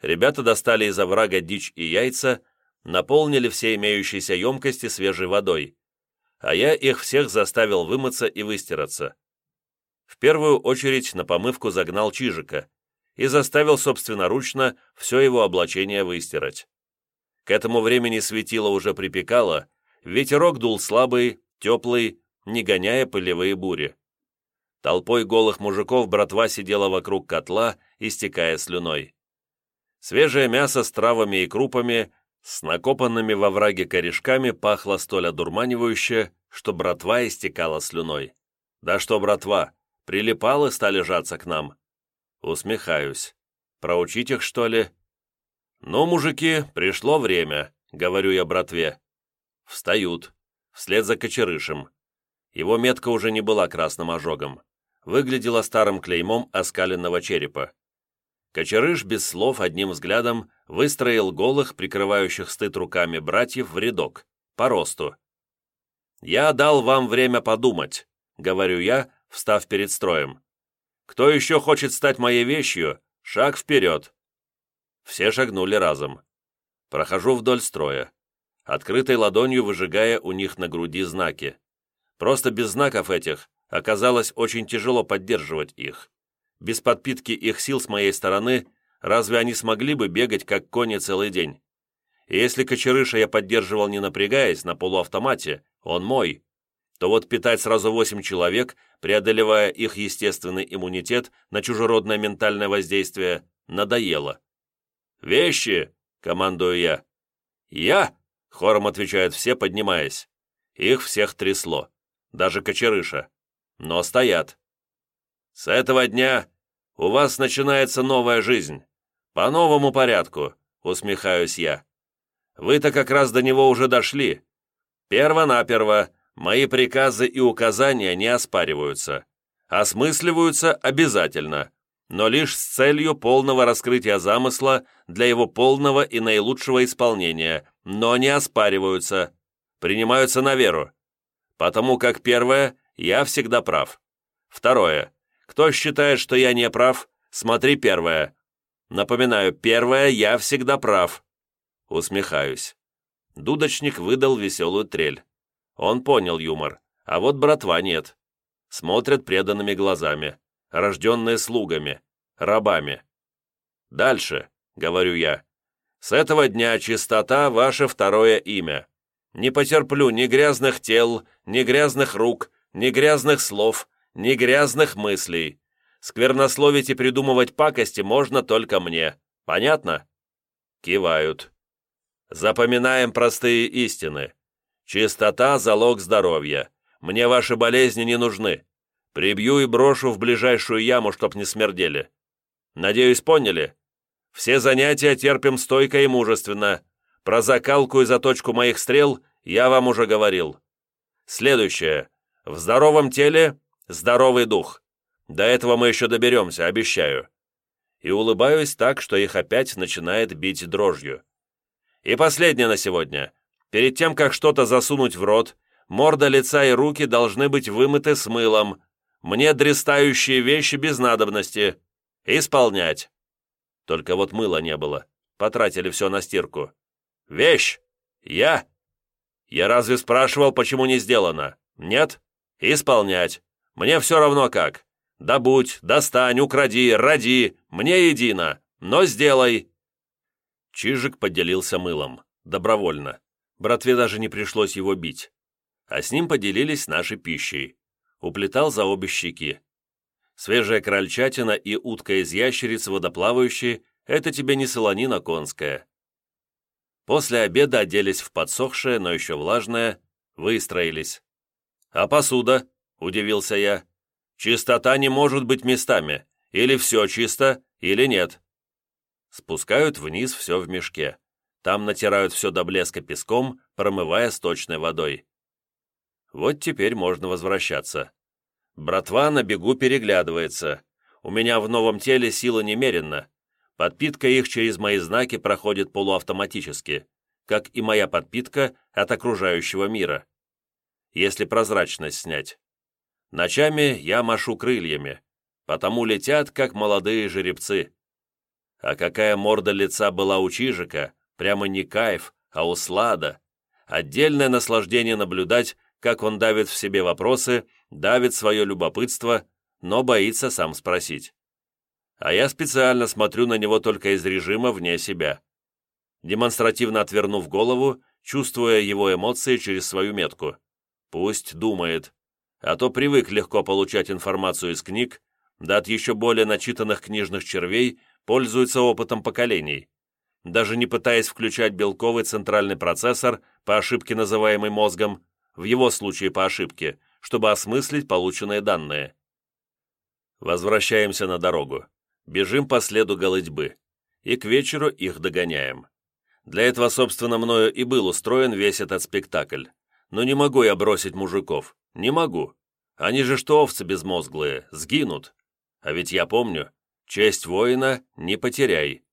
Ребята достали из оврага дичь и яйца, наполнили все имеющиеся емкости свежей водой, а я их всех заставил вымыться и выстираться. В первую очередь на помывку загнал Чижика и заставил собственноручно все его облачение выстирать. К этому времени светило уже припекало, ветерок дул слабый, теплый, не гоняя пылевые бури. Толпой голых мужиков братва сидела вокруг котла, истекая слюной. Свежее мясо с травами и крупами, с накопанными во враге корешками пахло столь одурманивающе, что братва истекала слюной. Да что братва, прилипалы стали жаться к нам. Усмехаюсь. Проучить их, что ли? Ну, мужики, пришло время, говорю я братве. Встают, вслед за кочерышем. Его метка уже не была красным ожогом. Выглядела старым клеймом оскаленного черепа. Кочерыш без слов одним взглядом выстроил голых, прикрывающих стыд руками братьев в рядок, по росту. «Я дал вам время подумать», — говорю я, встав перед строем. «Кто еще хочет стать моей вещью? Шаг вперед!» Все шагнули разом. Прохожу вдоль строя, открытой ладонью выжигая у них на груди знаки. Просто без знаков этих оказалось очень тяжело поддерживать их. Без подпитки их сил с моей стороны, разве они смогли бы бегать как кони целый день? И если кочерыша я поддерживал не напрягаясь, на полуавтомате, он мой, то вот питать сразу восемь человек, преодолевая их естественный иммунитет на чужеродное ментальное воздействие, надоело. «Вещи!» — командую я. «Я!» — хором отвечают все, поднимаясь. Их всех трясло. Даже кочерыша. Но стоят. С этого дня у вас начинается новая жизнь. По новому порядку, усмехаюсь я. Вы-то как раз до него уже дошли. Перво-наперво мои приказы и указания не оспариваются. Осмысливаются обязательно, но лишь с целью полного раскрытия замысла для его полного и наилучшего исполнения, но не оспариваются, принимаются на веру. Потому как первое, я всегда прав. Второе, кто считает, что я не прав, смотри первое. Напоминаю, первое, я всегда прав. Усмехаюсь. Дудочник выдал веселую трель. Он понял юмор, а вот братва нет. Смотрят преданными глазами, рожденные слугами, рабами. «Дальше», — говорю я, — «с этого дня чистота — ваше второе имя. Не потерплю ни грязных тел, ни грязных рук, ни грязных слов, ни грязных мыслей. Сквернословить и придумывать пакости можно только мне. Понятно?» Кивают. «Запоминаем простые истины. Чистота – залог здоровья. Мне ваши болезни не нужны. Прибью и брошу в ближайшую яму, чтоб не смердели. Надеюсь, поняли? Все занятия терпим стойко и мужественно. Про закалку и заточку моих стрел я вам уже говорил. Следующее. В здоровом теле Здоровый дух. До этого мы еще доберемся, обещаю». И улыбаюсь так, что их опять начинает бить дрожью. И последнее на сегодня. Перед тем, как что-то засунуть в рот, морда, лица и руки должны быть вымыты с мылом. Мне дрестающие вещи без надобности. Исполнять. Только вот мыла не было. Потратили все на стирку. Вещь! Я! Я разве спрашивал, почему не сделано? Нет? Исполнять. Мне все равно как. Добудь, достань, укради, роди, мне едино, но сделай!» Чижик поделился мылом. Добровольно. Братве даже не пришлось его бить. А с ним поделились нашей пищей. Уплетал за обе щеки. Свежая крольчатина и утка из ящериц водоплавающие – это тебе не солонина конская. После обеда оделись в подсохшее, но еще влажное, выстроились. «А посуда?» – удивился я. «Чистота не может быть местами. Или все чисто, или нет». Спускают вниз все в мешке. Там натирают все до блеска песком, промывая сточной водой. Вот теперь можно возвращаться. Братва на бегу переглядывается. У меня в новом теле сила немерена. Подпитка их через мои знаки проходит полуавтоматически, как и моя подпитка от окружающего мира. Если прозрачность снять. Ночами я машу крыльями, потому летят, как молодые жеребцы. А какая морда лица была у Чижика, прямо не кайф, а услада. Отдельное наслаждение наблюдать, как он давит в себе вопросы, давит свое любопытство, но боится сам спросить. А я специально смотрю на него только из режима вне себя. Демонстративно отвернув голову, чувствуя его эмоции через свою метку. Пусть думает. А то привык легко получать информацию из книг, да от еще более начитанных книжных червей пользуется опытом поколений. Даже не пытаясь включать белковый центральный процессор, по ошибке называемый мозгом, в его случае по ошибке, чтобы осмыслить полученные данные. Возвращаемся на дорогу. Бежим по следу голытьбы. И к вечеру их догоняем. Для этого, собственно, мною и был устроен весь этот спектакль. Но не могу я бросить мужиков. Не могу. Они же что овцы безмозглые, сгинут. А ведь я помню, честь воина не потеряй.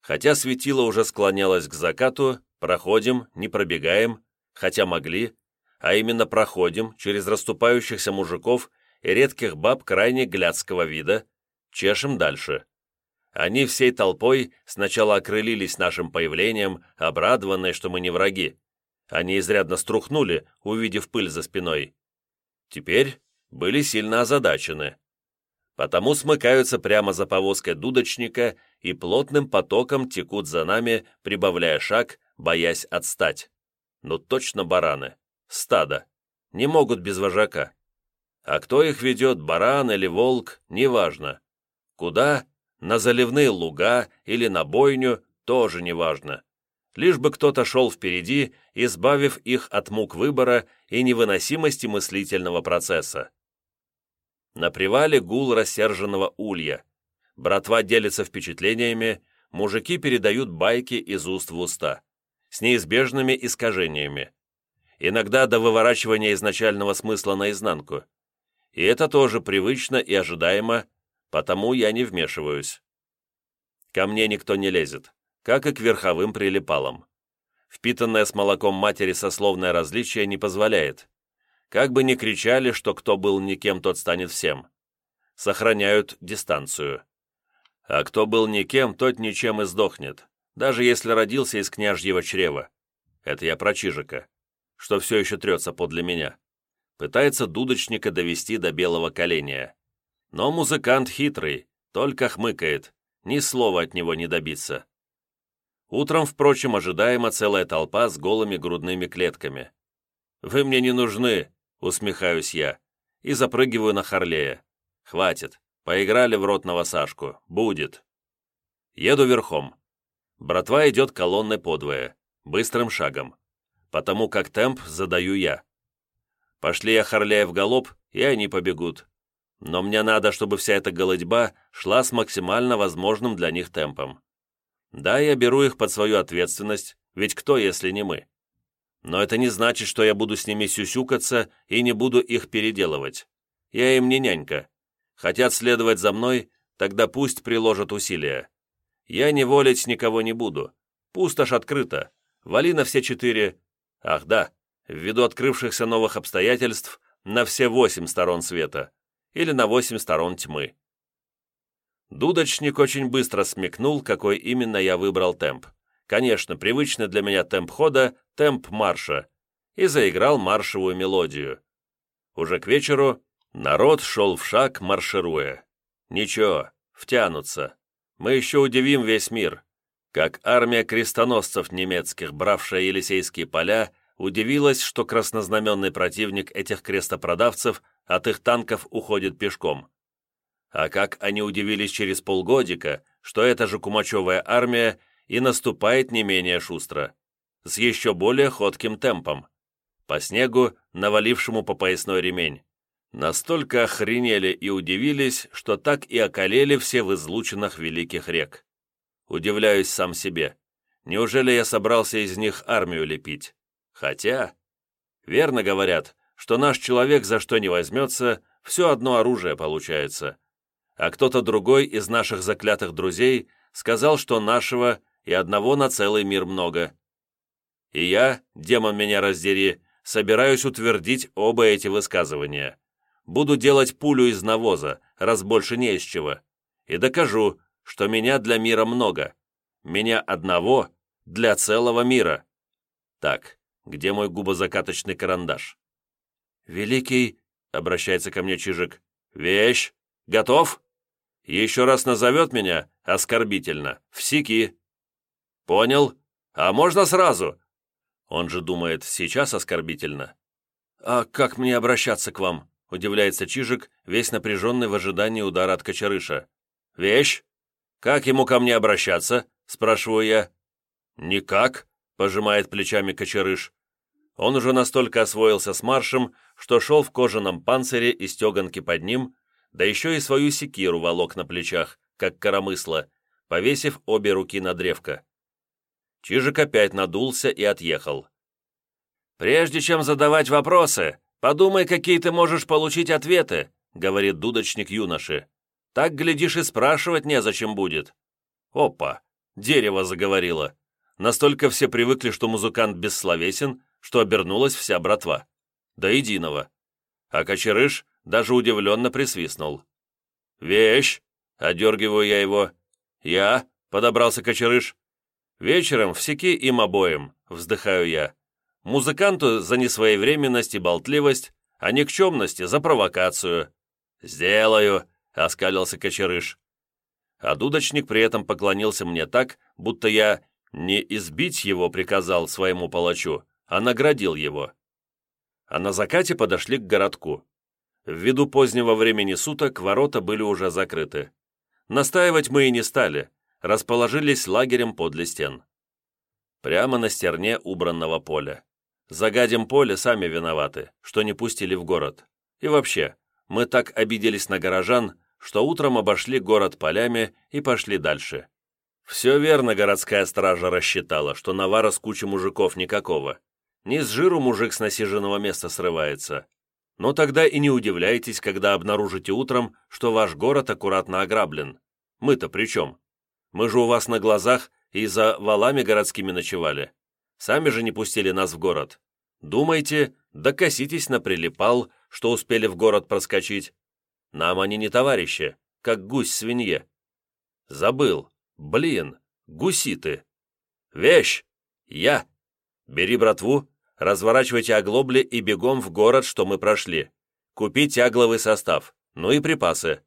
Хотя светило уже склонялось к закату, проходим, не пробегаем, хотя могли, а именно проходим через расступающихся мужиков и редких баб крайне глядского вида, чешем дальше. Они всей толпой сначала окрылились нашим появлением, обрадованные, что мы не враги. Они изрядно струхнули, увидев пыль за спиной. Теперь были сильно озадачены. Потому смыкаются прямо за повозкой дудочника и плотным потоком текут за нами, прибавляя шаг, боясь отстать. Ну точно бараны. Стадо. Не могут без вожака. А кто их ведет, баран или волк, неважно. Куда? На заливные луга или на бойню, тоже неважно. Лишь бы кто-то шел впереди, избавив их от мук выбора и невыносимости мыслительного процесса. На привале гул рассерженного улья. Братва делится впечатлениями, мужики передают байки из уст в уста, с неизбежными искажениями. Иногда до выворачивания изначального смысла наизнанку. И это тоже привычно и ожидаемо, потому я не вмешиваюсь. Ко мне никто не лезет, как и к верховым прилипалам. Впитанное с молоком матери сословное различие не позволяет. Как бы ни кричали, что кто был никем, тот станет всем. Сохраняют дистанцию. А кто был никем, тот ничем и сдохнет, даже если родился из княжьего чрева. Это я про Чижика, что все еще трется подле меня. Пытается дудочника довести до белого коленя. Но музыкант хитрый, только хмыкает, ни слова от него не добиться. Утром, впрочем, ожидаемо целая толпа с голыми грудными клетками. «Вы мне не нужны», — усмехаюсь я, и запрыгиваю на Харлея. «Хватит, поиграли в ротного Сашку, будет». Еду верхом. Братва идет колонной подвое, быстрым шагом, потому как темп задаю я. Пошли я Харлея в галоп, и они побегут. Но мне надо, чтобы вся эта голодьба шла с максимально возможным для них темпом. Да, я беру их под свою ответственность, ведь кто, если не мы? Но это не значит, что я буду с ними сюсюкаться и не буду их переделывать. Я им не нянька. Хотят следовать за мной, тогда пусть приложат усилия. Я не волить никого не буду. Пустошь открыта. Вали на все четыре... Ах да, ввиду открывшихся новых обстоятельств, на все восемь сторон света или на восемь сторон тьмы. Дудочник очень быстро смекнул, какой именно я выбрал темп. Конечно, привычный для меня темп хода – темп марша. И заиграл маршевую мелодию. Уже к вечеру народ шел в шаг, маршируя. Ничего, втянутся. Мы еще удивим весь мир. Как армия крестоносцев немецких, бравшая Елисейские поля, удивилась, что краснознаменный противник этих крестопродавцев от их танков уходит пешком. А как они удивились через полгодика, что эта же Кумачевая армия и наступает не менее шустро, с еще более ходким темпом, по снегу, навалившему по поясной ремень. Настолько охренели и удивились, что так и околели все в излучинах великих рек. Удивляюсь сам себе. Неужели я собрался из них армию лепить? Хотя, верно говорят, что наш человек за что не возьмется, все одно оружие получается. А кто-то другой из наших заклятых друзей сказал, что нашего и одного на целый мир много. И я, демон меня раздери, собираюсь утвердить оба эти высказывания. Буду делать пулю из навоза, раз больше не из чего. И докажу, что меня для мира много. Меня одного для целого мира. Так, где мой губозакаточный карандаш? «Великий», — обращается ко мне Чижик, — «вещь, готов?» Еще раз назовет меня оскорбительно. Всеки. Понял? А можно сразу? Он же думает, сейчас оскорбительно. А как мне обращаться к вам? Удивляется Чижик, весь напряженный в ожидании удара от Кочерыша. Вещь? Как ему ко мне обращаться? Спрашиваю я. Никак, пожимает плечами Кочерыш. Он уже настолько освоился с маршем, что шел в кожаном панцире и стеганке под ним, да еще и свою секиру волок на плечах, как коромысло, повесив обе руки на древко. Чижик опять надулся и отъехал. «Прежде чем задавать вопросы, подумай, какие ты можешь получить ответы», говорит дудочник юноши. «Так, глядишь, и спрашивать незачем будет». Опа! Дерево заговорило. Настолько все привыкли, что музыкант бессловесен, что обернулась вся братва. До единого. А Кочерыш даже удивленно присвистнул. «Вещь!» — одергиваю я его. «Я?» — подобрался Кочерыш. «Вечером всеки им обоим», — вздыхаю я. «Музыканту за несвоевременность и болтливость, а никчемности за провокацию». «Сделаю», — оскалился Кочерыш. А дудочник при этом поклонился мне так, будто я не избить его приказал своему палачу, а наградил его. А на закате подошли к городку. Ввиду позднего времени суток ворота были уже закрыты. Настаивать мы и не стали, расположились лагерем подле стен. Прямо на стерне убранного поля. Загадим поле сами виноваты, что не пустили в город. И вообще, мы так обиделись на горожан, что утром обошли город полями и пошли дальше. Все верно городская стража рассчитала, что навара с кучей мужиков никакого. Не с жиру мужик с насиженного места срывается, но тогда и не удивляйтесь, когда обнаружите утром, что ваш город аккуратно ограблен. Мы-то при чем? Мы же у вас на глазах и за валами городскими ночевали. Сами же не пустили нас в город. Думайте, докоситесь на прилипал, что успели в город проскочить. Нам они не товарищи, как гусь свинье. Забыл. Блин, гуситы. Вещь! Я! Бери братву, Разворачивайте оглобли и бегом в город, что мы прошли. Купи тягловый состав, ну и припасы».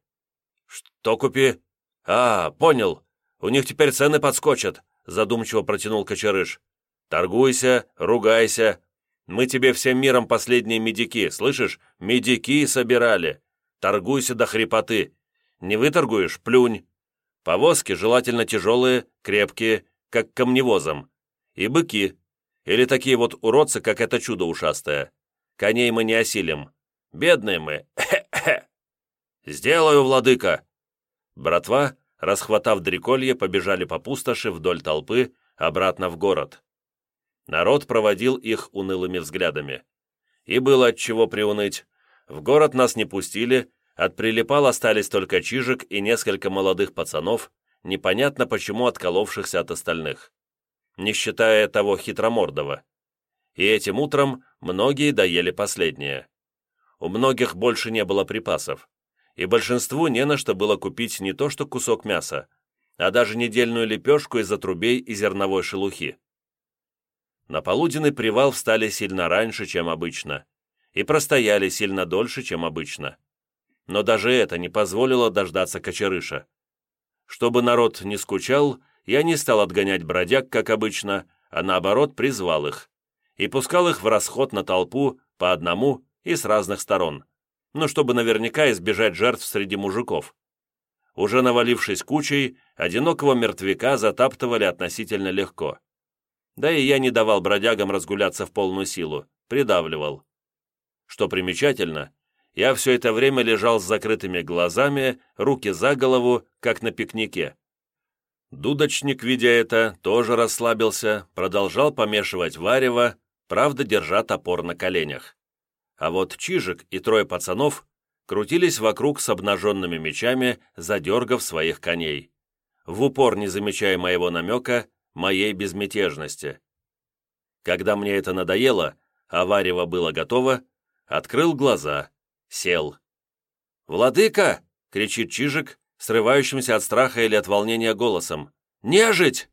«Что купи?» «А, понял. У них теперь цены подскочат», задумчиво протянул Кочерыш. «Торгуйся, ругайся. Мы тебе всем миром последние медики, слышишь? Медики собирали. Торгуйся до хрипоты. Не выторгуешь – плюнь. Повозки желательно тяжелые, крепкие, как камневозом. И быки, или такие вот уродцы, как это чудо ушастое. Коней мы не осилим. Бедные мы. Сделаю, владыка. Братва, расхватав дреколье, побежали по пустоши вдоль толпы, обратно в город. Народ проводил их унылыми взглядами. И было от чего приуныть. В город нас не пустили, от прилипал остались только Чижик и несколько молодых пацанов, непонятно почему отколовшихся от остальных не считая того хитромордого. И этим утром многие доели последнее. У многих больше не было припасов, и большинству не на что было купить не то что кусок мяса, а даже недельную лепешку из отрубей и зерновой шелухи. На полуденный привал встали сильно раньше, чем обычно, и простояли сильно дольше, чем обычно. Но даже это не позволило дождаться кочерыша. Чтобы народ не скучал, я не стал отгонять бродяг, как обычно, а наоборот призвал их и пускал их в расход на толпу по одному и с разных сторон, но чтобы наверняка избежать жертв среди мужиков. Уже навалившись кучей, одинокого мертвяка затаптывали относительно легко. Да и я не давал бродягам разгуляться в полную силу, придавливал. Что примечательно, я все это время лежал с закрытыми глазами, руки за голову, как на пикнике. Дудочник, видя это, тоже расслабился, продолжал помешивать варево, правда, держа топор на коленях. А вот Чижик и трое пацанов крутились вокруг с обнаженными мечами, задергав своих коней, в упор не замечая моего намека, моей безмятежности. Когда мне это надоело, а варево было готово, открыл глаза, сел. «Владыка!» — кричит Чижик, срывающимся от страха или от волнения голосом. «Нежить!»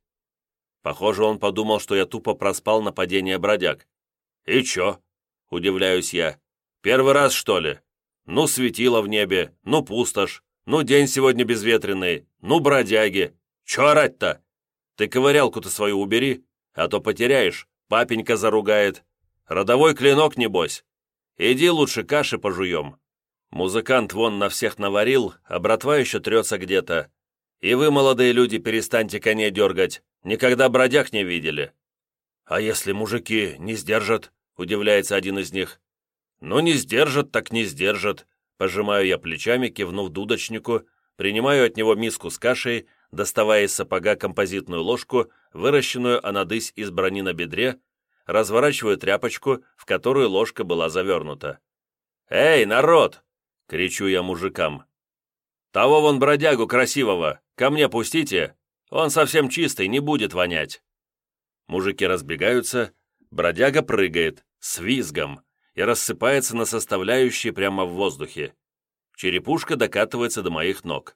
Похоже, он подумал, что я тупо проспал нападение бродяг. «И чё?» — удивляюсь я. «Первый раз, что ли? Ну, светило в небе, ну, пустошь, ну, день сегодня безветренный, ну, бродяги. Чё орать-то? Ты ковырялку-то свою убери, а то потеряешь, папенька заругает. Родовой клинок, небось. Иди лучше каши пожуем. Музыкант вон на всех наварил, а братва еще трется где-то. И вы, молодые люди, перестаньте коней дергать. Никогда бродяг не видели». «А если мужики не сдержат?» — удивляется один из них. «Ну, не сдержат, так не сдержат». Пожимаю я плечами, кивнув дудочнику, принимаю от него миску с кашей, доставая из сапога композитную ложку, выращенную анадысь из брони на бедре, разворачиваю тряпочку, в которую ложка была завернута. «Эй, народ!» — кричу я мужикам. «Того вон бродягу красивого, ко мне пустите, он совсем чистый, не будет вонять». Мужики разбегаются, бродяга прыгает, с визгом, и рассыпается на составляющие прямо в воздухе. Черепушка докатывается до моих ног.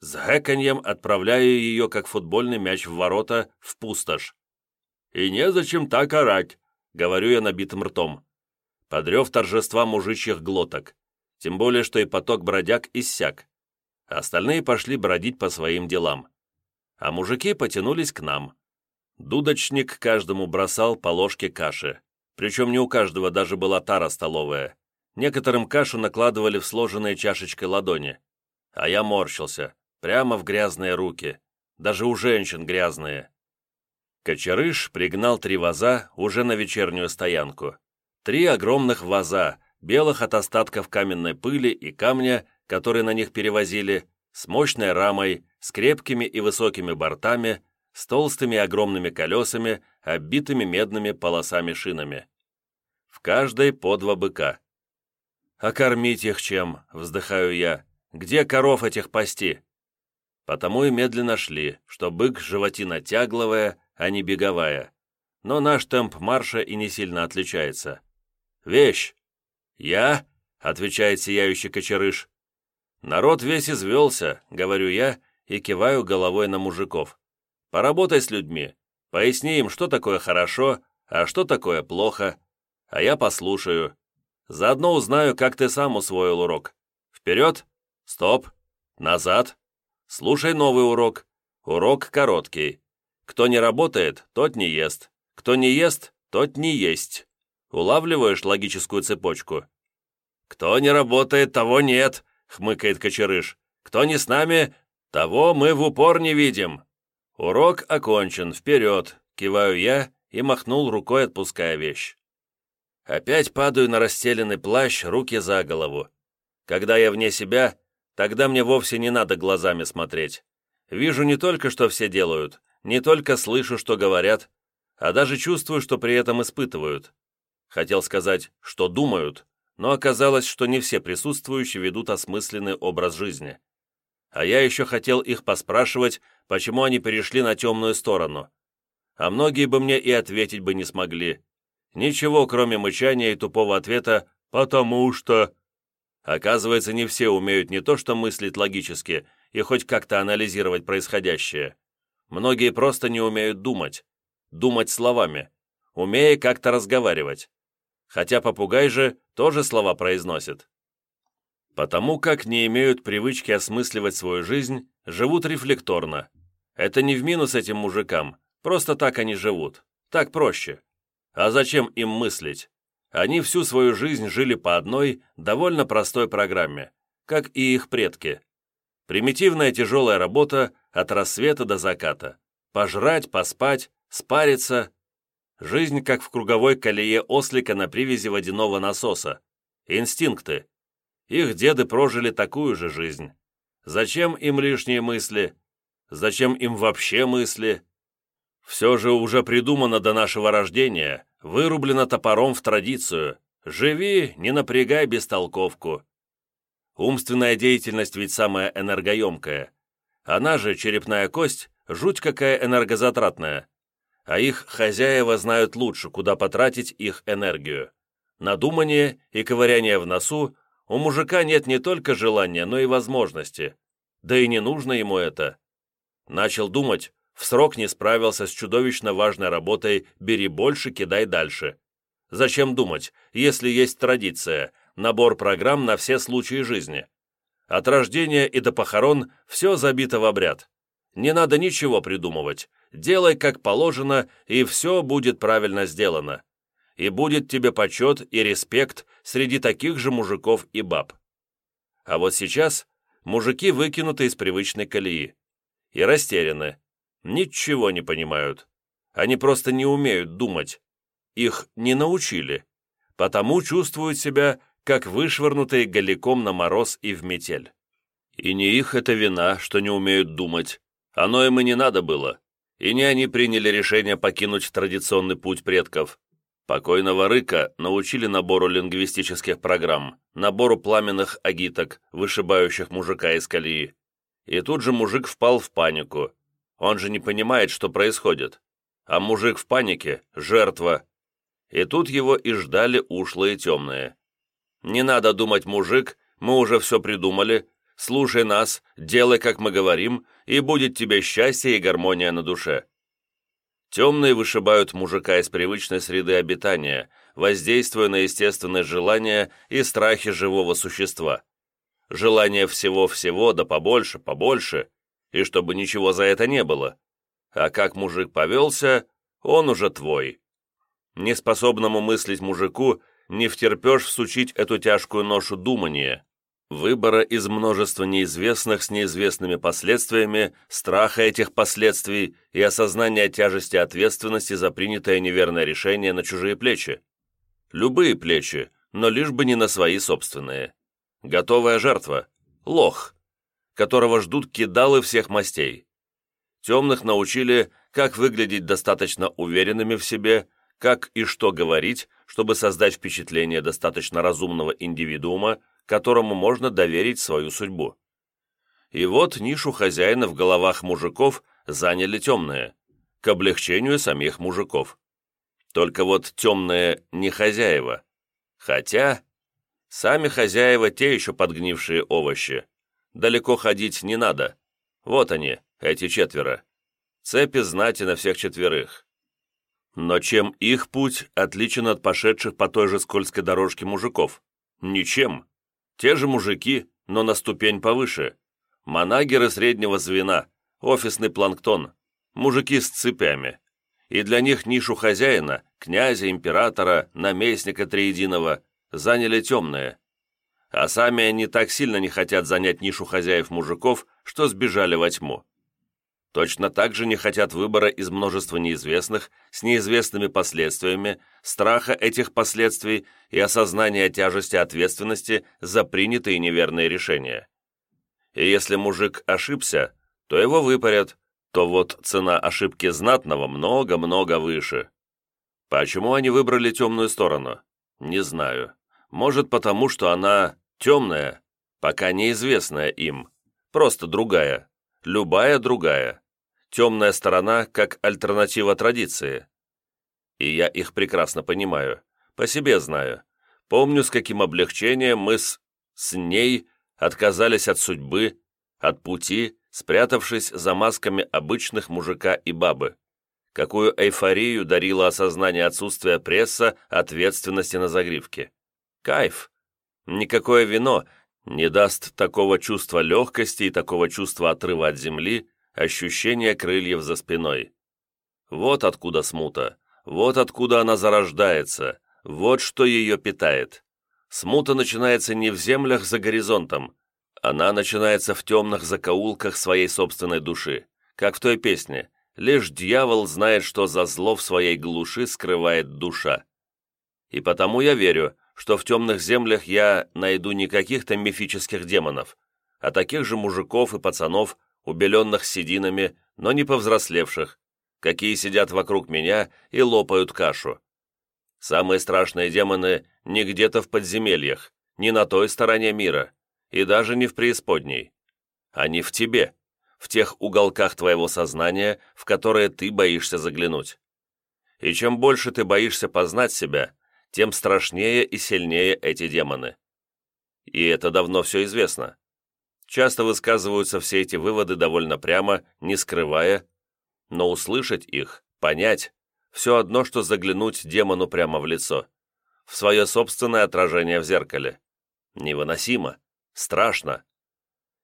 С гэканьем отправляю ее, как футбольный мяч в ворота, в пустошь. «И незачем так орать», — говорю я набитым ртом. Подрев торжества мужичьих глоток. Тем более, что и поток бродяг иссяк. Остальные пошли бродить по своим делам. А мужики потянулись к нам. Дудочник каждому бросал по ложке каши. Причем не у каждого даже была тара столовая. Некоторым кашу накладывали в сложенные чашечкой ладони. А я морщился. Прямо в грязные руки. Даже у женщин грязные. Кочерыш пригнал три ваза уже на вечернюю стоянку. Три огромных ваза, белых от остатков каменной пыли и камня, которые на них перевозили, с мощной рамой, с крепкими и высокими бортами, с толстыми огромными колесами, оббитыми медными полосами-шинами. В каждой по два быка. «А кормить их чем?» — вздыхаю я. «Где коров этих пасти?» Потому и медленно шли, что бык животина тягловая, а не беговая. Но наш темп марша и не сильно отличается. «Вещь!» «Я?» — отвечает сияющий кочерыш. «Народ весь извелся», — говорю я и киваю головой на мужиков. «Поработай с людьми, поясни им, что такое хорошо, а что такое плохо, а я послушаю. Заодно узнаю, как ты сам усвоил урок. Вперед, стоп, назад. Слушай новый урок. Урок короткий. Кто не работает, тот не ест. Кто не ест, тот не есть. Улавливаешь логическую цепочку? «Кто не работает, того нет», — хмыкает Кочерыш. «Кто не с нами, того мы в упор не видим». «Урок окончен, вперед!» — киваю я и махнул рукой, отпуская вещь. Опять падаю на расстеленный плащ, руки за голову. Когда я вне себя, тогда мне вовсе не надо глазами смотреть. Вижу не только, что все делают, не только слышу, что говорят, а даже чувствую, что при этом испытывают. Хотел сказать, что думают, но оказалось, что не все присутствующие ведут осмысленный образ жизни. А я еще хотел их поспрашивать, почему они перешли на темную сторону. А многие бы мне и ответить бы не смогли. Ничего, кроме мычания и тупого ответа «потому что...» Оказывается, не все умеют не то что мыслить логически и хоть как-то анализировать происходящее. Многие просто не умеют думать. Думать словами. Умея как-то разговаривать хотя попугай же тоже слова произносит. Потому как не имеют привычки осмысливать свою жизнь, живут рефлекторно. Это не в минус этим мужикам, просто так они живут, так проще. А зачем им мыслить? Они всю свою жизнь жили по одной, довольно простой программе, как и их предки. Примитивная тяжелая работа от рассвета до заката. Пожрать, поспать, спариться, Жизнь, как в круговой колее ослика на привязи водяного насоса. Инстинкты. Их деды прожили такую же жизнь. Зачем им лишние мысли? Зачем им вообще мысли? Все же уже придумано до нашего рождения, вырублено топором в традицию. Живи, не напрягай бестолковку. Умственная деятельность ведь самая энергоемкая. Она же, черепная кость, жуть какая энергозатратная а их хозяева знают лучше, куда потратить их энергию. На думание и ковыряние в носу у мужика нет не только желания, но и возможности. да и не нужно ему это. Начал думать, в срок не справился с чудовищно важной работой «бери больше, кидай дальше». Зачем думать, если есть традиция, набор программ на все случаи жизни? От рождения и до похорон все забито в обряд. Не надо ничего придумывать. Делай как положено, и все будет правильно сделано. И будет тебе почет и респект среди таких же мужиков и баб. А вот сейчас мужики выкинуты из привычной колеи. И растеряны. Ничего не понимают. Они просто не умеют думать. Их не научили. Потому чувствуют себя, как вышвырнутые голиком на мороз и в метель. И не их это вина, что не умеют думать. Оно им и не надо было. И не они приняли решение покинуть традиционный путь предков. Покойного Рыка научили набору лингвистических программ, набору пламенных агиток, вышибающих мужика из колеи. И тут же мужик впал в панику. Он же не понимает, что происходит. А мужик в панике – жертва. И тут его и ждали ушлые темные. «Не надо думать, мужик, мы уже все придумали, слушай нас, делай, как мы говорим, и будет тебе счастье и гармония на душе». Темные вышибают мужика из привычной среды обитания, воздействуя на естественные желания и страхи живого существа. Желание всего-всего, да побольше, побольше, и чтобы ничего за это не было. А как мужик повелся, он уже твой. Неспособному мыслить мужику не втерпешь всучить эту тяжкую ношу думания, выбора из множества неизвестных с неизвестными последствиями, страха этих последствий и осознания тяжести ответственности за принятое неверное решение на чужие плечи. Любые плечи, но лишь бы не на свои собственные. Готовая жертва – лох, которого ждут кидалы всех мастей. Темных научили, как выглядеть достаточно уверенными в себе, как и что говорить, чтобы создать впечатление достаточно разумного индивидуума, которому можно доверить свою судьбу. И вот нишу хозяина в головах мужиков заняли темные, к облегчению самих мужиков. Только вот темные не хозяева. Хотя сами хозяева те еще подгнившие овощи. Далеко ходить не надо. Вот они, эти четверо. Цепи знати на всех четверых. Но чем их путь отличен от пошедших по той же скользкой дорожке мужиков? Ничем. Те же мужики, но на ступень повыше. Манагеры среднего звена, офисный планктон, мужики с цепями. И для них нишу хозяина, князя, императора, наместника триединого заняли темные. А сами они так сильно не хотят занять нишу хозяев мужиков, что сбежали во тьму. Точно так же не хотят выбора из множества неизвестных, с неизвестными последствиями, страха этих последствий и осознания тяжести ответственности за принятые неверные решения. И если мужик ошибся, то его выпарят, то вот цена ошибки знатного много-много выше. Почему они выбрали темную сторону? Не знаю. Может потому, что она темная, пока неизвестная им, просто другая любая другая. Темная сторона как альтернатива традиции. И я их прекрасно понимаю, по себе знаю. Помню, с каким облегчением мы с... с ней отказались от судьбы, от пути, спрятавшись за масками обычных мужика и бабы. Какую эйфорию дарило осознание отсутствия пресса, ответственности на загривке. Кайф! Никакое вино не даст такого чувства легкости и такого чувства отрыва от земли, ощущения крыльев за спиной. Вот откуда смута, вот откуда она зарождается, вот что ее питает. Смута начинается не в землях за горизонтом, она начинается в темных закоулках своей собственной души, как в той песне «Лишь дьявол знает, что за зло в своей глуши скрывает душа». И потому я верю, что в темных землях я найду не каких-то мифических демонов, а таких же мужиков и пацанов, убеленных сединами, но не повзрослевших, какие сидят вокруг меня и лопают кашу. Самые страшные демоны не где-то в подземельях, не на той стороне мира, и даже не в преисподней. Они в тебе, в тех уголках твоего сознания, в которые ты боишься заглянуть. И чем больше ты боишься познать себя, тем страшнее и сильнее эти демоны. И это давно все известно. Часто высказываются все эти выводы довольно прямо, не скрывая, но услышать их, понять, все одно, что заглянуть демону прямо в лицо, в свое собственное отражение в зеркале. Невыносимо, страшно.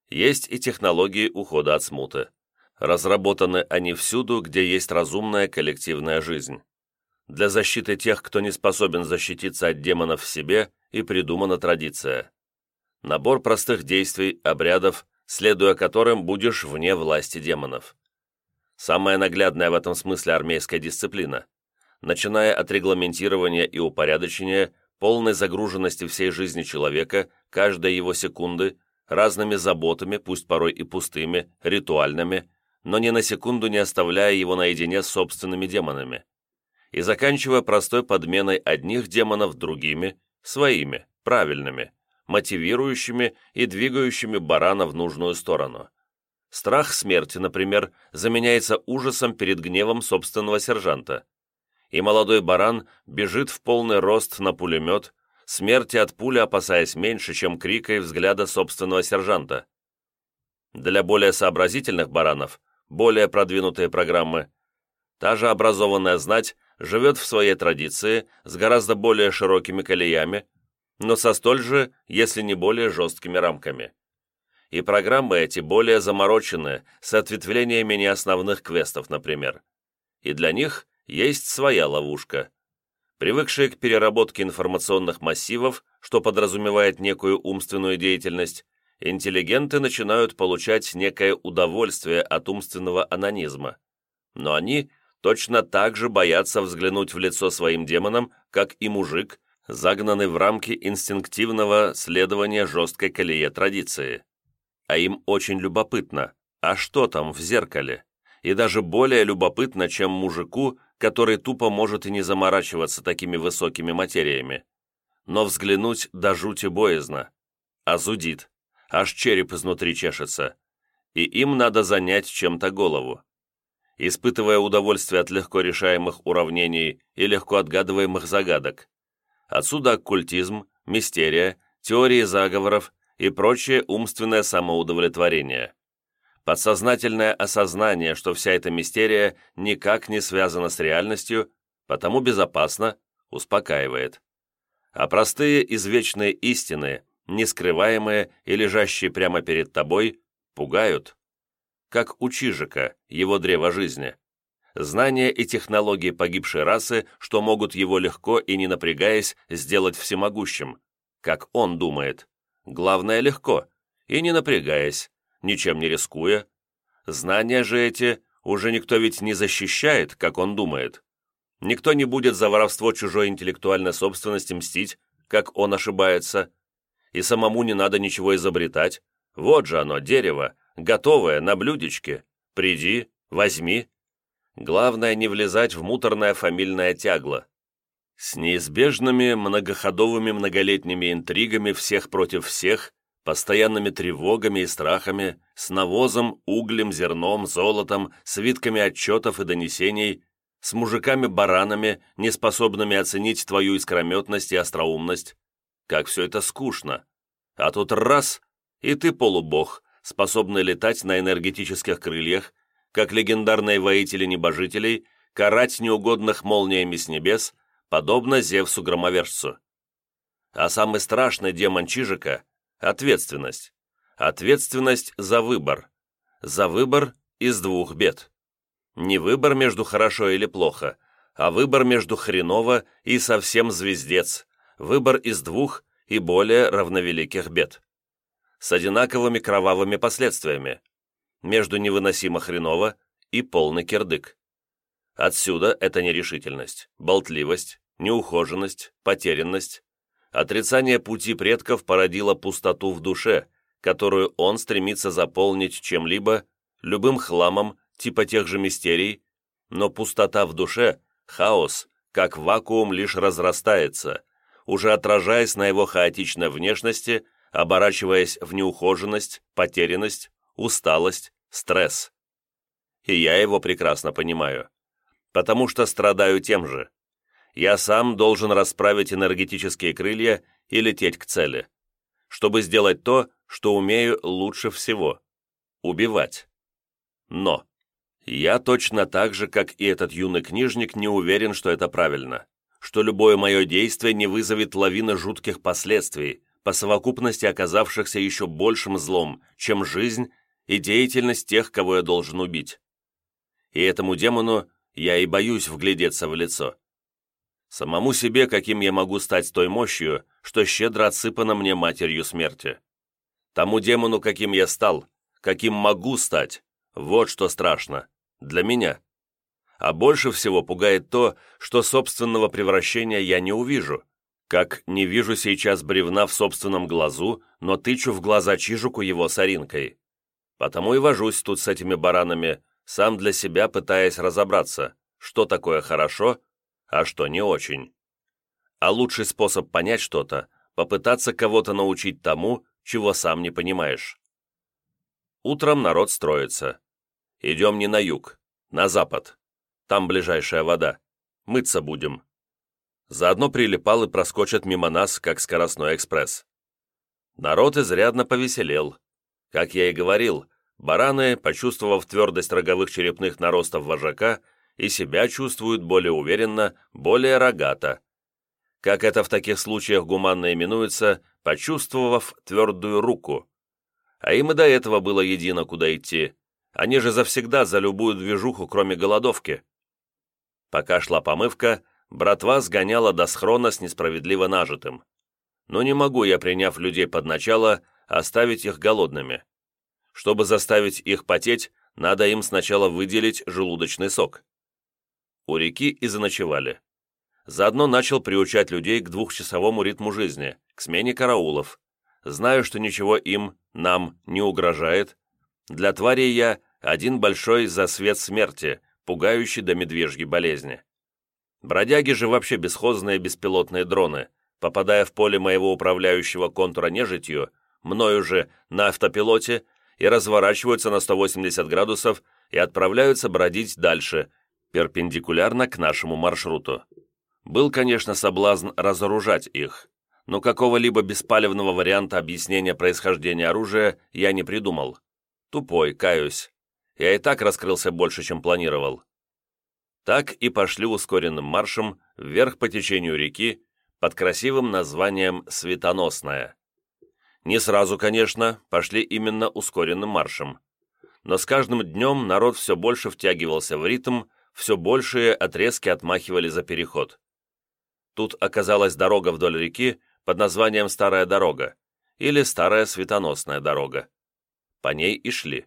Есть и технологии ухода от смуты. Разработаны они всюду, где есть разумная коллективная жизнь. Для защиты тех, кто не способен защититься от демонов в себе, и придумана традиция. Набор простых действий, обрядов, следуя которым будешь вне власти демонов. Самая наглядная в этом смысле армейская дисциплина. Начиная от регламентирования и упорядочения, полной загруженности всей жизни человека, каждой его секунды, разными заботами, пусть порой и пустыми, ритуальными, но ни на секунду не оставляя его наедине с собственными демонами. И заканчивая простой подменой одних демонов другими, своими, правильными, мотивирующими и двигающими барана в нужную сторону. Страх смерти, например, заменяется ужасом перед гневом собственного сержанта. И молодой баран бежит в полный рост на пулемет, смерти от пули опасаясь меньше, чем крика и взгляда собственного сержанта. Для более сообразительных баранов, более продвинутые программы, та же образованная знать живет в своей традиции с гораздо более широкими колеями, но со столь же, если не более жесткими рамками. И программы эти более заморочены, с ответвлениями неосновных квестов, например. И для них есть своя ловушка. Привыкшие к переработке информационных массивов, что подразумевает некую умственную деятельность, интеллигенты начинают получать некое удовольствие от умственного анонизма. Но они точно так же боятся взглянуть в лицо своим демонам, как и мужик, загнаны в рамки инстинктивного следования жесткой колее традиции. А им очень любопытно, а что там в зеркале? И даже более любопытно, чем мужику, который тупо может и не заморачиваться такими высокими материями. Но взглянуть до жути боязно. А зудит. Аж череп изнутри чешется. И им надо занять чем-то голову. Испытывая удовольствие от легко решаемых уравнений и легко отгадываемых загадок, Отсюда оккультизм, мистерия, теории заговоров и прочее умственное самоудовлетворение. Подсознательное осознание, что вся эта мистерия никак не связана с реальностью, потому безопасно, успокаивает. А простые извечные истины, нескрываемые и лежащие прямо перед тобой, пугают. Как у Чижика, его древо жизни знания и технологии погибшей расы, что могут его легко и не напрягаясь сделать всемогущим, как он думает. Главное легко, и не напрягаясь, ничем не рискуя. Знания же эти уже никто ведь не защищает, как он думает. Никто не будет за воровство чужой интеллектуальной собственности мстить, как он ошибается. И самому не надо ничего изобретать. Вот же оно, дерево, готовое, на блюдечке. Приди, возьми, Главное не влезать в муторное фамильное тягло. С неизбежными многоходовыми многолетними интригами всех против всех, постоянными тревогами и страхами, с навозом, углем, зерном, золотом, свитками отчетов и донесений, с мужиками-баранами, неспособными оценить твою искрометность и остроумность. Как все это скучно. А тут раз, и ты полубог, способный летать на энергетических крыльях, как легендарные воители-небожителей, карать неугодных молниями с небес, подобно Зевсу-громовержцу. А самый страшный демон Чижика — ответственность. Ответственность за выбор. За выбор из двух бед. Не выбор между хорошо или плохо, а выбор между хреново и совсем звездец, выбор из двух и более равновеликих бед. С одинаковыми кровавыми последствиями между невыносимо хреново и полный кирдык. Отсюда эта нерешительность, болтливость, неухоженность, потерянность. Отрицание пути предков породило пустоту в душе, которую он стремится заполнить чем-либо, любым хламом, типа тех же мистерий, но пустота в душе, хаос, как вакуум лишь разрастается, уже отражаясь на его хаотичной внешности, оборачиваясь в неухоженность, потерянность, усталость, стресс. И я его прекрасно понимаю, потому что страдаю тем же. Я сам должен расправить энергетические крылья и лететь к цели. Чтобы сделать то, что умею лучше всего – убивать. Но я точно так же, как и этот юный книжник, не уверен, что это правильно, что любое мое действие не вызовет лавины жутких последствий, по совокупности оказавшихся еще большим злом, чем жизнь и деятельность тех, кого я должен убить. И этому демону я и боюсь вглядеться в лицо. Самому себе, каким я могу стать той мощью, что щедро отсыпана мне матерью смерти. Тому демону, каким я стал, каким могу стать, вот что страшно. Для меня. А больше всего пугает то, что собственного превращения я не увижу. Как не вижу сейчас бревна в собственном глазу, но тычу в глаза Чижуку его соринкой. Потому и вожусь тут с этими баранами, сам для себя пытаясь разобраться, что такое хорошо, а что не очень. А лучший способ понять что-то – попытаться кого-то научить тому, чего сам не понимаешь. Утром народ строится. Идем не на юг, на запад. Там ближайшая вода. Мыться будем. Заодно прилипал и проскочит мимо нас, как скоростной экспресс. Народ изрядно повеселел. Как я и говорил, бараны, почувствовав твердость роговых черепных наростов вожака, и себя чувствуют более уверенно, более рогато. Как это в таких случаях гуманно именуется, почувствовав твердую руку. А им и до этого было едино, куда идти. Они же завсегда за любую движуху, кроме голодовки. Пока шла помывка, братва сгоняла до схрона с несправедливо нажитым. Но не могу я, приняв людей под начало, оставить их голодными. Чтобы заставить их потеть, надо им сначала выделить желудочный сок. У реки и заночевали. Заодно начал приучать людей к двухчасовому ритму жизни, к смене караулов. Знаю, что ничего им, нам, не угрожает. Для тварей я один большой засвет смерти, пугающий до медвежьей болезни. Бродяги же вообще бесхозные беспилотные дроны, попадая в поле моего управляющего контура нежитью, мною же на автопилоте, и разворачиваются на 180 градусов и отправляются бродить дальше, перпендикулярно к нашему маршруту. Был, конечно, соблазн разоружать их, но какого-либо беспалевного варианта объяснения происхождения оружия я не придумал. Тупой, каюсь. Я и так раскрылся больше, чем планировал. Так и пошли ускоренным маршем вверх по течению реки под красивым названием «Светоносная». Не сразу, конечно, пошли именно ускоренным маршем. Но с каждым днем народ все больше втягивался в ритм, все большие отрезки отмахивали за переход. Тут оказалась дорога вдоль реки под названием Старая дорога или Старая Светоносная дорога. По ней и шли.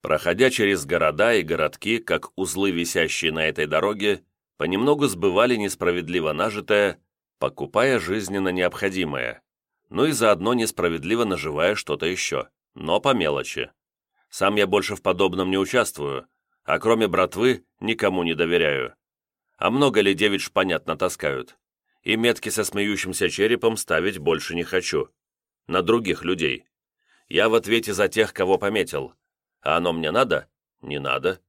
Проходя через города и городки, как узлы, висящие на этой дороге, понемногу сбывали несправедливо нажитое, покупая жизненно необходимое, ну и заодно несправедливо наживая что-то еще, но по мелочи. Сам я больше в подобном не участвую, а кроме братвы никому не доверяю. А много ли девять понятно таскают? И метки со смеющимся черепом ставить больше не хочу. На других людей. Я в ответе за тех, кого пометил. А оно мне надо? Не надо.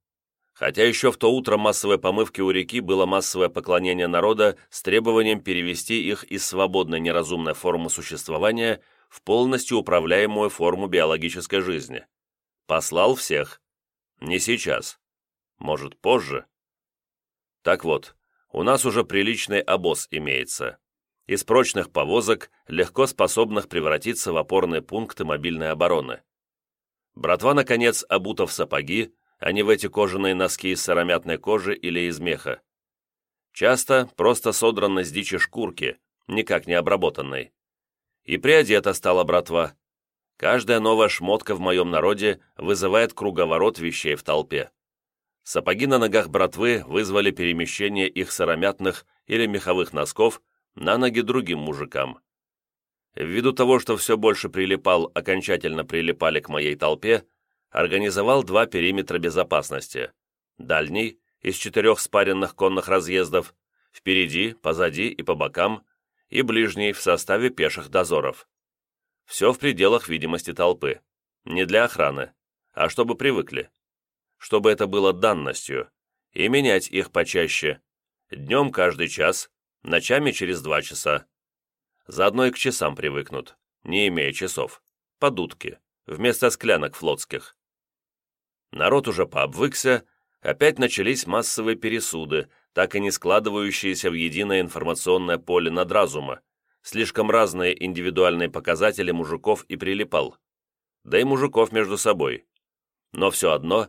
Хотя еще в то утро массовой помывки у реки было массовое поклонение народа с требованием перевести их из свободной неразумной формы существования в полностью управляемую форму биологической жизни. Послал всех. Не сейчас. Может, позже. Так вот, у нас уже приличный обоз имеется. Из прочных повозок, легко способных превратиться в опорные пункты мобильной обороны. Братва, наконец, обута в сапоги, а не в эти кожаные носки из сыромятной кожи или из меха. Часто просто содранной с дичи шкурки, никак не обработанной. И приодета стала братва. Каждая новая шмотка в моем народе вызывает круговорот вещей в толпе. Сапоги на ногах братвы вызвали перемещение их сыромятных или меховых носков на ноги другим мужикам. Ввиду того, что все больше прилипал, окончательно прилипали к моей толпе, организовал два периметра безопасности. Дальний, из четырех спаренных конных разъездов, впереди, позади и по бокам, и ближний в составе пеших дозоров. Все в пределах видимости толпы. Не для охраны, а чтобы привыкли. Чтобы это было данностью, и менять их почаще. Днем каждый час, ночами через два часа. Заодно и к часам привыкнут, не имея часов. под утки, вместо склянок флотских. Народ уже пообвыкся, опять начались массовые пересуды, так и не складывающиеся в единое информационное поле над разума, слишком разные индивидуальные показатели мужиков и прилипал, да и мужиков между собой. Но все одно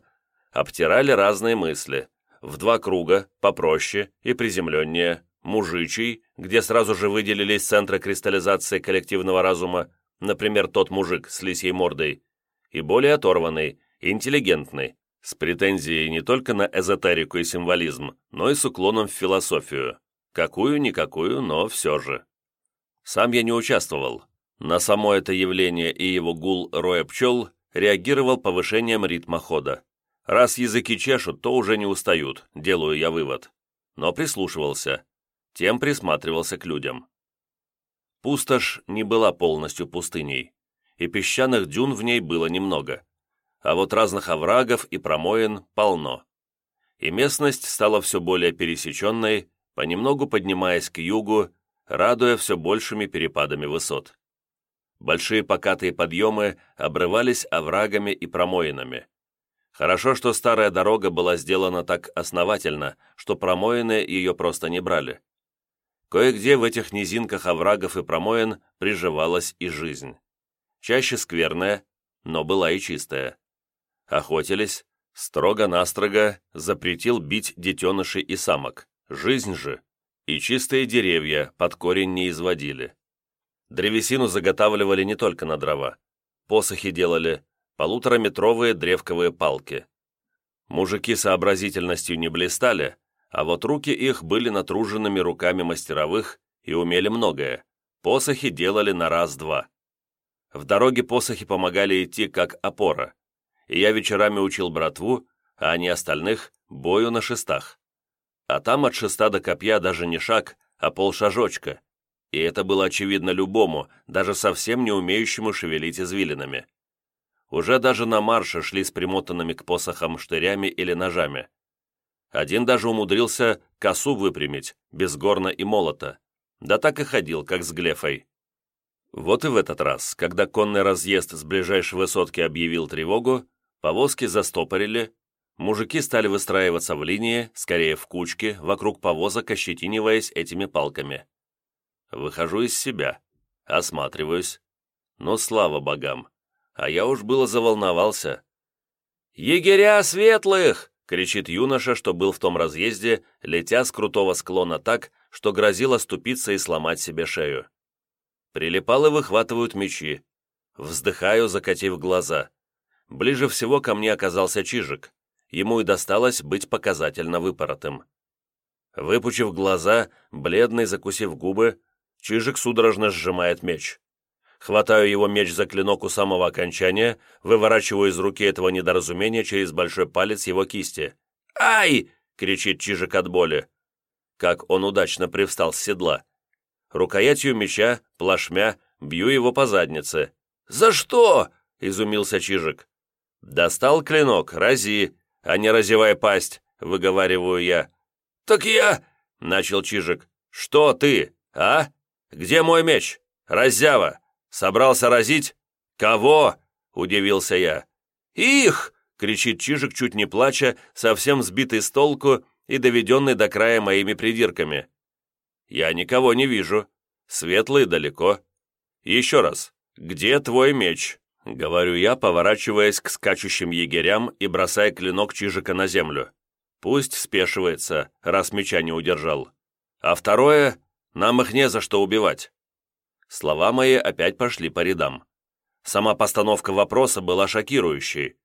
обтирали разные мысли, в два круга, попроще и приземленнее, мужичий, где сразу же выделились центры кристаллизации коллективного разума, например, тот мужик с лисьей мордой, и более оторванный, интеллигентный, с претензией не только на эзотерику и символизм, но и с уклоном в философию. Какую-никакую, но все же. Сам я не участвовал. На само это явление и его гул роя пчел реагировал повышением ритма хода. Раз языки чешут, то уже не устают, делаю я вывод. Но прислушивался. Тем присматривался к людям. Пустошь не была полностью пустыней, и песчаных дюн в ней было немного. А вот разных оврагов и промоин полно. И местность стала все более пересеченной, понемногу поднимаясь к югу, радуя все большими перепадами высот. Большие покатые подъемы обрывались оврагами и промоинами. Хорошо, что старая дорога была сделана так основательно, что промоины ее просто не брали. Кое-где в этих низинках оврагов и промоин приживалась и жизнь. Чаще скверная, но была и чистая. Охотились, строго-настрого запретил бить детенышей и самок. Жизнь же. И чистые деревья под корень не изводили. Древесину заготавливали не только на дрова. Посохи делали, полутораметровые древковые палки. Мужики сообразительностью не блистали, а вот руки их были натруженными руками мастеровых и умели многое. Посохи делали на раз-два. В дороге посохи помогали идти как опора, и я вечерами учил братву, а не остальных – бою на шестах. А там от шеста до копья даже не шаг, а полшажочка, и это было очевидно любому, даже совсем не умеющему шевелить извилинами уже даже на марше шли с примотанными к посохам штырями или ножами. Один даже умудрился косу выпрямить, без горна и молота. Да так и ходил, как с глефой. Вот и в этот раз, когда конный разъезд с ближайшей высотки объявил тревогу, повозки застопорили, мужики стали выстраиваться в линии, скорее в кучке, вокруг повозок, ощетиниваясь этими палками. Выхожу из себя, осматриваюсь. Но слава богам, а я уж было заволновался. «Егеря светлых!» — кричит юноша, что был в том разъезде, летя с крутого склона так, что грозило ступиться и сломать себе шею. Прилипалы выхватывают мечи. Вздыхаю, закатив глаза. Ближе всего ко мне оказался Чижик. Ему и досталось быть показательно выпоротым. Выпучив глаза, бледный, закусив губы, Чижик судорожно сжимает меч хватаю его меч за клинок у самого окончания, выворачиваю из руки этого недоразумения через большой палец его кисти. «Ай!» — кричит Чижик от боли. Как он удачно привстал с седла. Рукоятью меча, плашмя, бью его по заднице. «За что?» — изумился Чижик. «Достал клинок, рази, а не разевай пасть», — выговариваю я. «Так я...» — начал Чижик. «Что ты, а? Где мой меч? Разява! Собрался разить? Кого?» – удивился я. «Их!» – кричит Чижик, чуть не плача, совсем сбитый с толку и доведенный до края моими придирками. «Я никого не вижу. Светлый далеко. Еще раз, где твой меч?» — говорю я, поворачиваясь к скачущим егерям и бросая клинок Чижика на землю. Пусть спешивается, раз меча не удержал. А второе, нам их не за что убивать. Слова мои опять пошли по рядам. Сама постановка вопроса была шокирующей.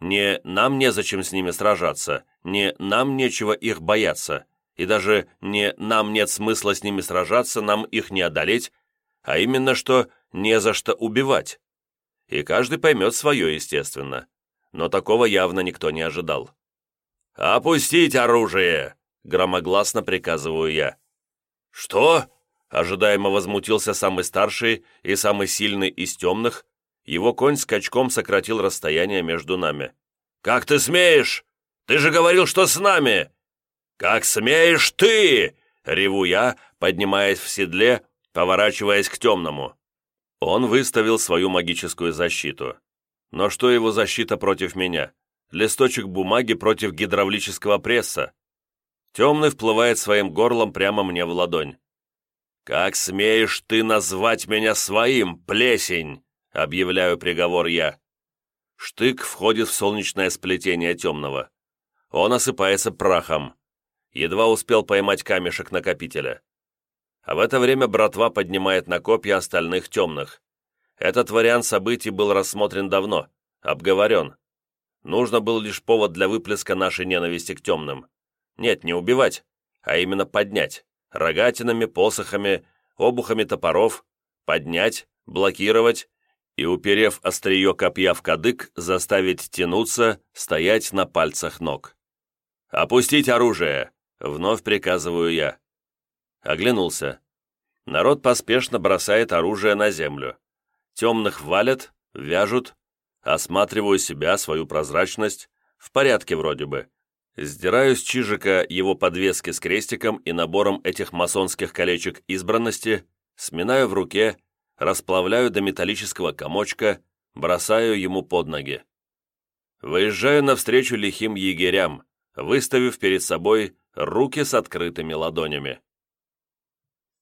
Не нам незачем с ними сражаться, не нам нечего их бояться, и даже не нам нет смысла с ними сражаться, нам их не одолеть, а именно что не за что убивать. И каждый поймет свое, естественно. Но такого явно никто не ожидал. «Опустить оружие!» — громогласно приказываю я. «Что?» Ожидаемо возмутился самый старший и самый сильный из темных. Его конь скачком сократил расстояние между нами. «Как ты смеешь? Ты же говорил, что с нами!» «Как смеешь ты!» — реву я, поднимаясь в седле, поворачиваясь к темному. Он выставил свою магическую защиту. Но что его защита против меня? Листочек бумаги против гидравлического пресса. Темный вплывает своим горлом прямо мне в ладонь. «Как смеешь ты назвать меня своим, плесень?» — объявляю приговор я. Штык входит в солнечное сплетение темного. Он осыпается прахом. Едва успел поймать камешек накопителя. А в это время братва поднимает на копья остальных темных. Этот вариант событий был рассмотрен давно, обговорен. Нужно был лишь повод для выплеска нашей ненависти к темным. Нет, не убивать, а именно поднять. Рогатинами, посохами, обухами топоров. Поднять, блокировать и, уперев острие копья в кадык, заставить тянуться, стоять на пальцах ног. «Опустить оружие!» — вновь приказываю я. Оглянулся. Народ поспешно бросает оружие на землю. Темных валят, вяжут. Осматриваю себя, свою прозрачность. В порядке вроде бы. Сдираю с чижика его подвески с крестиком и набором этих масонских колечек избранности, сминаю в руке, расплавляю до металлического комочка, бросаю ему под ноги. Выезжаю навстречу лихим егерям, выставив перед собой руки с открытыми ладонями.